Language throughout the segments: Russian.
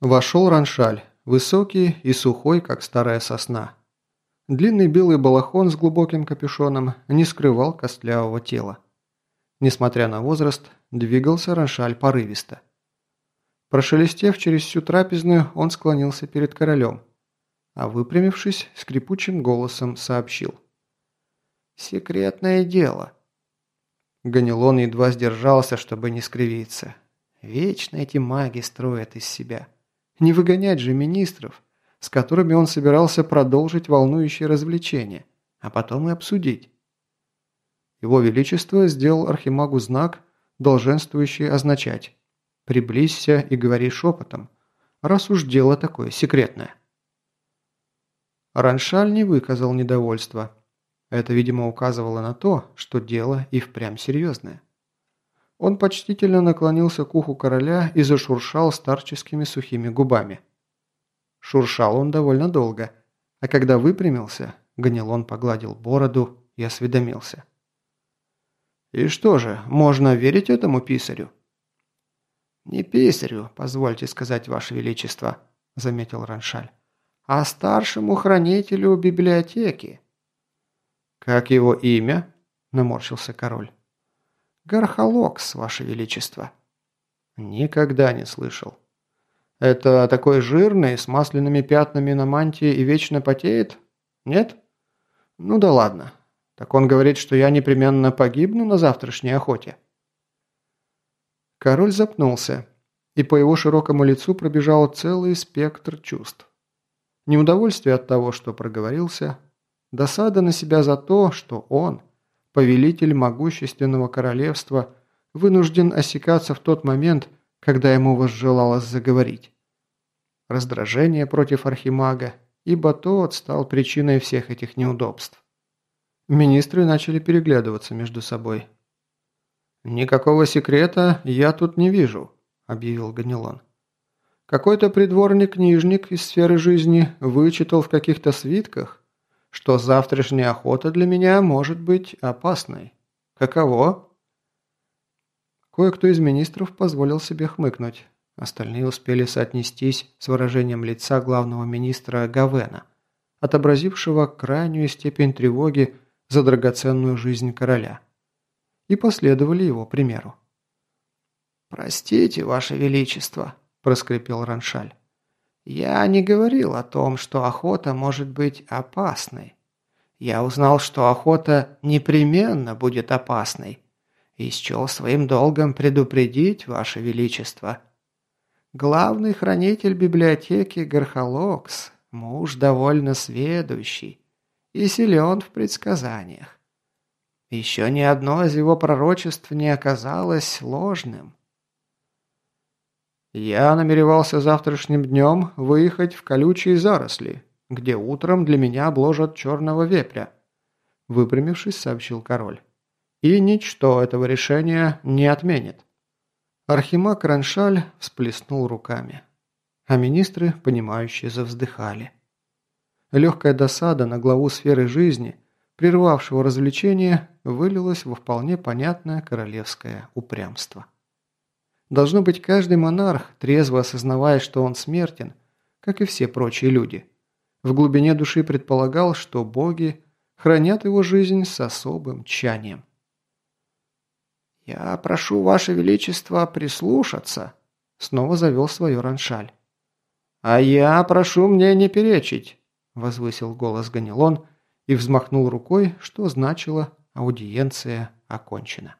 Вошел Раншаль, высокий и сухой, как старая сосна. Длинный белый балахон с глубоким капюшоном не скрывал костлявого тела. Несмотря на возраст, двигался Раншаль порывисто. Прошелестев через всю трапезную, он склонился перед королем, а выпрямившись, скрипучим голосом сообщил. «Секретное дело». Ганилон едва сдержался, чтобы не скривиться. Вечно эти маги строят из себя. Не выгонять же министров, с которыми он собирался продолжить волнующее развлечение, а потом и обсудить. Его Величество сделал Архимагу знак, долженствующий означать «приблизься и говори шепотом», раз уж дело такое секретное. Раншаль не выказал недовольства. Это, видимо, указывало на то, что дело и впрямь серьезное. Он почтительно наклонился к уху короля и зашуршал старческими сухими губами. Шуршал он довольно долго, а когда выпрямился, Ганилон погладил бороду и осведомился. «И что же, можно верить этому писарю?» «Не писарю, позвольте сказать, Ваше Величество», – заметил Раншаль, – «а старшему хранителю библиотеки». «Как его имя?» – наморщился король. «Гархалокс, Ваше Величество». «Никогда не слышал. Это такой жирный, с масляными пятнами на мантии и вечно потеет? Нет? Ну да ладно. Так он говорит, что я непременно погибну на завтрашней охоте». Король запнулся, и по его широкому лицу пробежал целый спектр чувств. Неудовольствие от того, что проговорился, досада на себя за то, что он – повелитель могущественного королевства, вынужден осекаться в тот момент, когда ему возжелалось заговорить. Раздражение против архимага, ибо тот стал причиной всех этих неудобств. Министры начали переглядываться между собой. «Никакого секрета я тут не вижу», – объявил Ганилон. «Какой-то придворный-книжник из сферы жизни вычитал в каких-то свитках, что завтрашняя охота для меня может быть опасной. Каково?» Кое-кто из министров позволил себе хмыкнуть. Остальные успели соотнестись с выражением лица главного министра Гавена, отобразившего крайнюю степень тревоги за драгоценную жизнь короля. И последовали его примеру. «Простите, Ваше Величество», – проскрипел Раншаль. Я не говорил о том, что охота может быть опасной. Я узнал, что охота непременно будет опасной. И счел своим долгом предупредить, Ваше Величество. Главный хранитель библиотеки Гархалокс, муж довольно сведущий и силен в предсказаниях. Еще ни одно из его пророчеств не оказалось ложным. Я намеревался завтрашним днем выехать в колючие заросли, где утром для меня обложат черного вепря», – выпрямившись, сообщил король. «И ничто этого решения не отменит». Архимаг Раншаль всплеснул руками, а министры, понимающие, завздыхали. Легкая досада на главу сферы жизни, прервавшего развлечение, вылилась во вполне понятное королевское упрямство. Должно быть, каждый монарх, трезво осознавая, что он смертен, как и все прочие люди, в глубине души предполагал, что боги хранят его жизнь с особым тщанием. «Я прошу, Ваше Величество, прислушаться», — снова завел свое раншаль. «А я прошу мне не перечить», — возвысил голос Ганилон и взмахнул рукой, что значило «аудиенция окончена».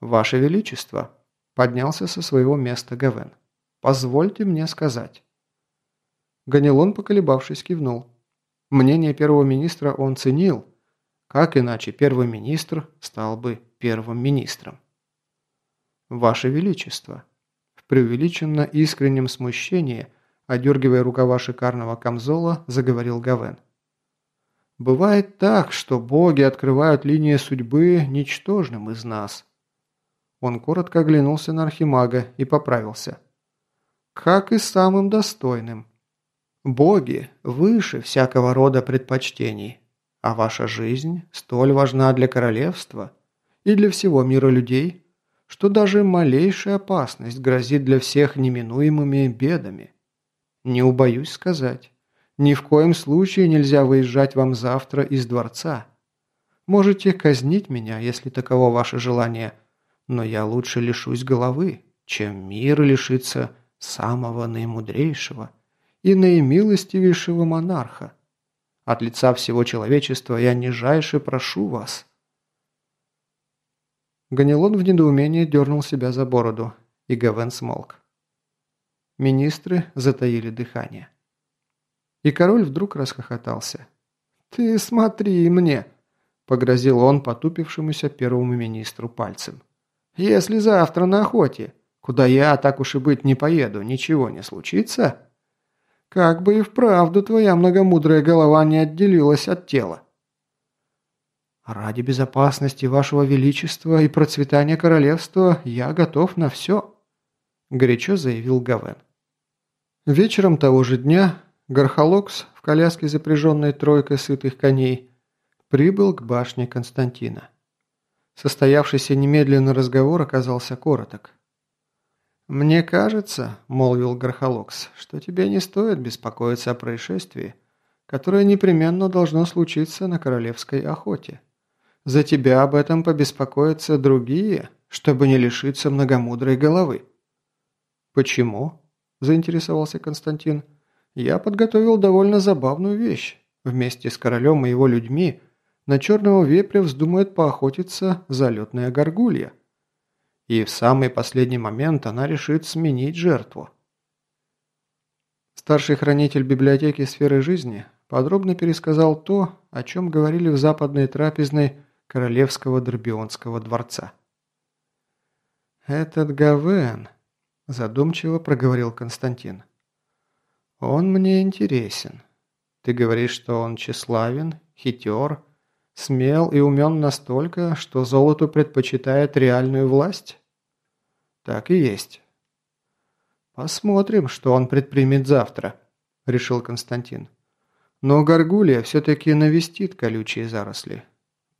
«Ваше Величество», Поднялся со своего места Гавен. «Позвольте мне сказать». Ганилон, поколебавшись, кивнул. Мнение первого министра он ценил. Как иначе первый министр стал бы первым министром? «Ваше Величество», в преувеличенно искреннем смущении, одергивая рукава шикарного камзола, заговорил Гавен. «Бывает так, что боги открывают линии судьбы ничтожным из нас. Он коротко оглянулся на Архимага и поправился. «Как и самым достойным. Боги выше всякого рода предпочтений, а ваша жизнь столь важна для королевства и для всего мира людей, что даже малейшая опасность грозит для всех неминуемыми бедами. Не убоюсь сказать, ни в коем случае нельзя выезжать вам завтра из дворца. Можете казнить меня, если таково ваше желание, но я лучше лишусь головы, чем мир лишится самого наимудрейшего и наимилостивейшего монарха. От лица всего человечества я нижайше прошу вас». Ганилон в недоумении дернул себя за бороду, и Гавен смолк. Министры затаили дыхание. И король вдруг расхохотался. «Ты смотри мне!» – погрозил он потупившемуся первому министру пальцем. «Если завтра на охоте, куда я, так уж и быть, не поеду, ничего не случится, как бы и вправду твоя многомудрая голова не отделилась от тела». «Ради безопасности вашего величества и процветания королевства я готов на все», – горячо заявил Гавен. Вечером того же дня Гархолокс в коляске, запряженной тройкой сытых коней, прибыл к башне Константина. Состоявшийся немедленно разговор оказался короток. «Мне кажется, — молвил Гархолокс, — что тебе не стоит беспокоиться о происшествии, которое непременно должно случиться на королевской охоте. За тебя об этом побеспокоятся другие, чтобы не лишиться многомудрой головы». «Почему?» – заинтересовался Константин. «Я подготовил довольно забавную вещь. Вместе с королем и его людьми на черного вепря вздумает поохотиться залетная горгулья. И в самый последний момент она решит сменить жертву». Старший хранитель библиотеки сферы жизни подробно пересказал то, о чем говорили в западной трапезной королевского Дорбионского дворца. «Этот Гавен», – задумчиво проговорил Константин. «Он мне интересен. Ты говоришь, что он тщеславен, хитер, смел и умен настолько, что золоту предпочитает реальную власть?» «Так и есть». «Посмотрим, что он предпримет завтра», – решил Константин. «Но Гаргулия все-таки навестит колючие заросли.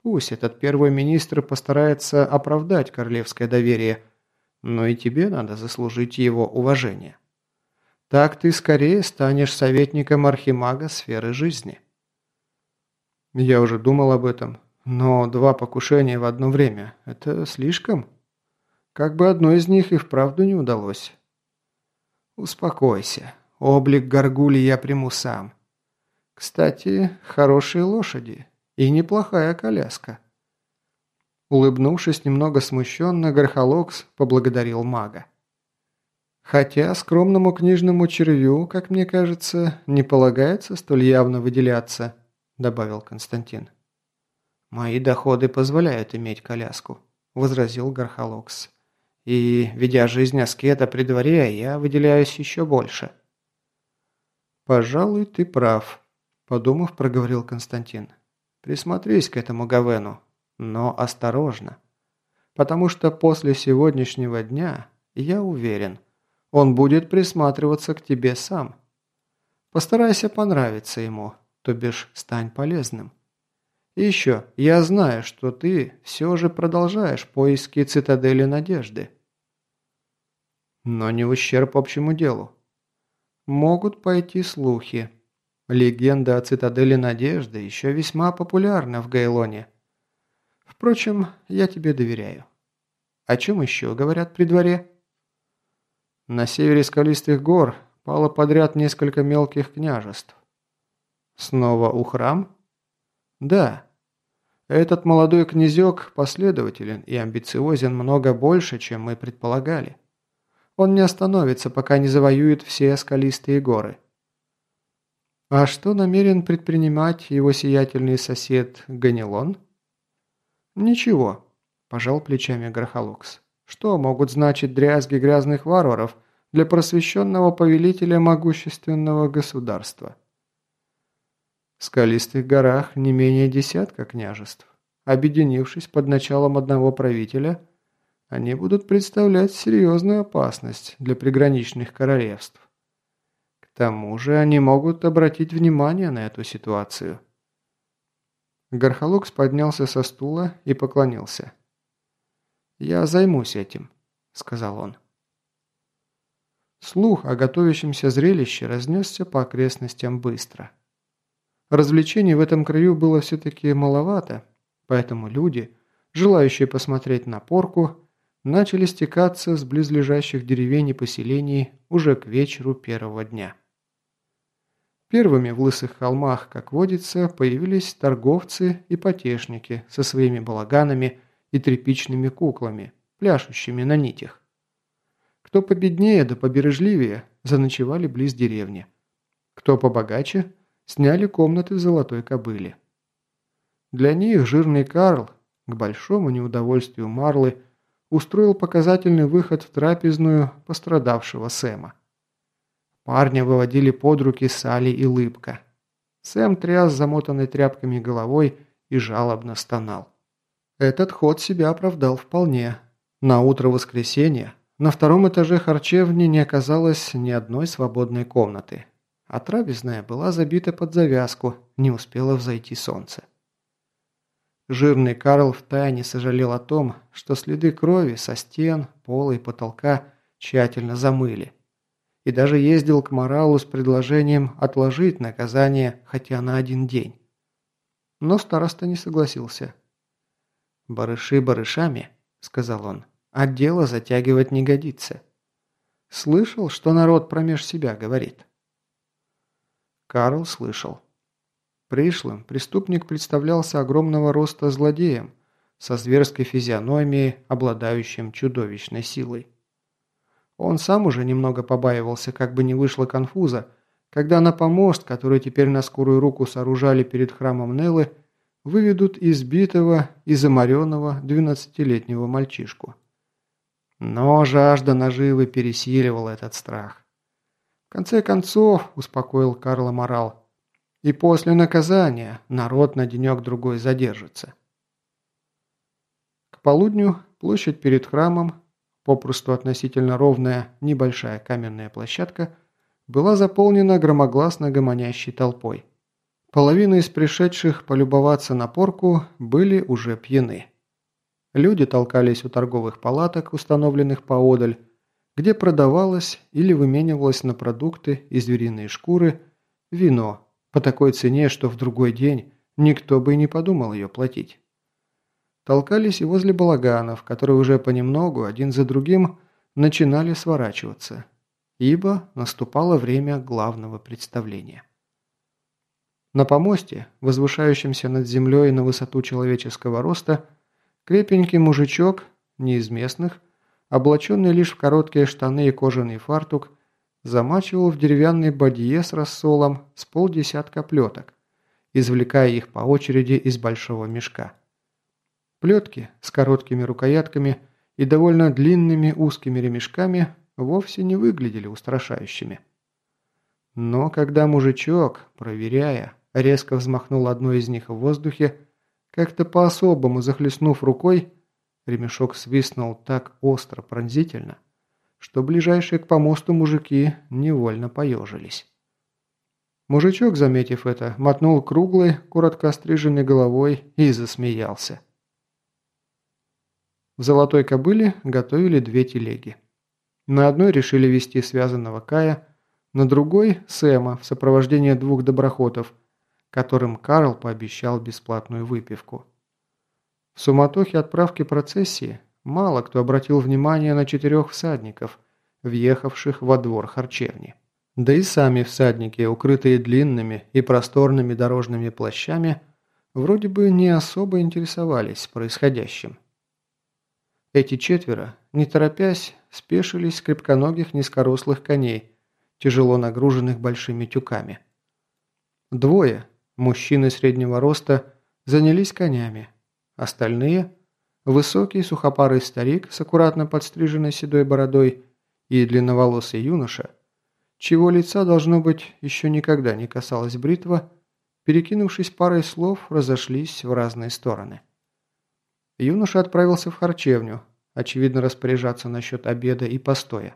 Пусть этот первый министр постарается оправдать королевское доверие, но и тебе надо заслужить его уважение. Так ты скорее станешь советником архимага сферы жизни. Я уже думал об этом, но два покушения в одно время – это слишком? Как бы одно из них и вправду не удалось. Успокойся, облик горгули я приму сам. Кстати, хорошие лошади – и неплохая коляска. Улыбнувшись немного смущенно, Гархолокс поблагодарил мага. Хотя скромному книжному червю, как мне кажется, не полагается столь явно выделяться, добавил Константин. Мои доходы позволяют иметь коляску, возразил Гархолокс. И, ведя жизнь аскета при дворе, я выделяюсь еще больше. «Пожалуй, ты прав», – подумав, проговорил Константин. Присмотрись к этому Гавену, но осторожно. Потому что после сегодняшнего дня, я уверен, он будет присматриваться к тебе сам. Постарайся понравиться ему, то бишь стань полезным. И еще, я знаю, что ты все же продолжаешь поиски цитадели надежды. Но не ущерб общему делу. Могут пойти слухи, Легенда о цитадели Надежды еще весьма популярна в Гайлоне. Впрочем, я тебе доверяю. О чем еще говорят при дворе? На севере скалистых гор пало подряд несколько мелких княжеств. Снова у храм? Да. Этот молодой князек последователен и амбициозен много больше, чем мы предполагали. Он не остановится, пока не завоюет все скалистые горы. А что намерен предпринимать его сиятельный сосед Ганилон? Ничего, пожал плечами Грохолокс. Что могут значить дрязги грязных варваров для просвещенного повелителя могущественного государства? В скалистых горах не менее десятка княжеств. Объединившись под началом одного правителя, они будут представлять серьезную опасность для приграничных королевств тому же они могут обратить внимание на эту ситуацию. Гархалукс поднялся со стула и поклонился. «Я займусь этим», – сказал он. Слух о готовящемся зрелище разнесся по окрестностям быстро. Развлечений в этом краю было все-таки маловато, поэтому люди, желающие посмотреть на порку, начали стекаться с близлежащих деревень и поселений уже к вечеру первого дня. Первыми в лысых холмах, как водится, появились торговцы и потешники со своими балаганами и тряпичными куклами, пляшущими на нитях. Кто победнее да побережливее, заночевали близ деревни. Кто побогаче, сняли комнаты в Золотой Кобыле. Для них жирный Карл, к большому неудовольствию Марлы, устроил показательный выход в трапезную пострадавшего Сэма. Парня выводили под руки Салли и Лыбка. Сэм тряс замотанной тряпками головой и жалобно стонал. Этот ход себя оправдал вполне. На утро воскресенья на втором этаже харчевни не оказалось ни одной свободной комнаты, а трапезная была забита под завязку, не успело взойти солнце. Жирный Карл втайне сожалел о том, что следы крови со стен, пола и потолка тщательно замыли – и даже ездил к Моралу с предложением отложить наказание хотя на один день. Но староста не согласился. «Барыши барышами», — сказал он, — «а дело затягивать не годится». Слышал, что народ промеж себя говорит? Карл слышал. Пришлым преступник представлялся огромного роста злодеем, со зверской физиономией, обладающим чудовищной силой. Он сам уже немного побаивался, как бы не вышло конфуза, когда на помост, который теперь на скорую руку сооружали перед храмом Неллы, выведут избитого и замаренного двенадцатилетнего мальчишку. Но жажда наживы пересиливала этот страх. Конце концов, успокоил Карла Морал, и после наказания народ на денек-другой задержится. К полудню площадь перед храмом попросту относительно ровная небольшая каменная площадка, была заполнена громогласно гомонящей толпой. Половина из пришедших полюбоваться на порку были уже пьяны. Люди толкались у торговых палаток, установленных поодаль, где продавалось или выменивалось на продукты и звериные шкуры вино по такой цене, что в другой день никто бы и не подумал ее платить толкались и возле балаганов, которые уже понемногу, один за другим, начинали сворачиваться, ибо наступало время главного представления. На помосте, возвышающемся над землей на высоту человеческого роста, крепенький мужичок, не из местных, облаченный лишь в короткие штаны и кожаный фартук, замачивал в деревянной бадье с рассолом с полдесятка плеток, извлекая их по очереди из большого мешка. Плетки с короткими рукоятками и довольно длинными узкими ремешками вовсе не выглядели устрашающими. Но когда мужичок, проверяя, резко взмахнул одной из них в воздухе, как-то по-особому захлестнув рукой, ремешок свистнул так остро пронзительно, что ближайшие к помосту мужики невольно поежились. Мужичок, заметив это, мотнул круглой, коротко остриженной головой и засмеялся. В «Золотой кобыле» готовили две телеги. На одной решили вести связанного Кая, на другой – Сэма в сопровождении двух доброхотов, которым Карл пообещал бесплатную выпивку. В суматохе отправки процессии мало кто обратил внимание на четырех всадников, въехавших во двор харчевни. Да и сами всадники, укрытые длинными и просторными дорожными плащами, вроде бы не особо интересовались происходящим. Эти четверо, не торопясь, спешились с крепконогих низкорослых коней, тяжело нагруженных большими тюками. Двое, мужчины среднего роста, занялись конями. Остальные – высокий сухопарый старик с аккуратно подстриженной седой бородой и длинноволосый юноша, чего лица, должно быть, еще никогда не касалась бритва, перекинувшись парой слов, разошлись в разные стороны. Юноша отправился в харчевню, очевидно распоряжаться насчет обеда и постоя.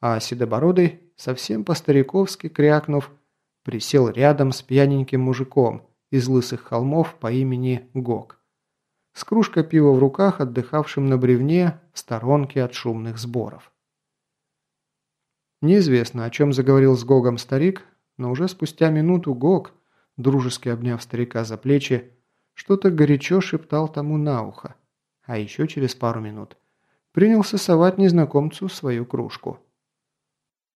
А Седобородый, совсем по-стариковски крякнув, присел рядом с пьяненьким мужиком из лысых холмов по имени Гок. С кружкой пива в руках, отдыхавшим на бревне в сторонке от шумных сборов. Неизвестно, о чем заговорил с Гогом старик, но уже спустя минуту Гог, дружески обняв старика за плечи, что-то горячо шептал тому на ухо, а еще через пару минут принялся совать незнакомцу свою кружку.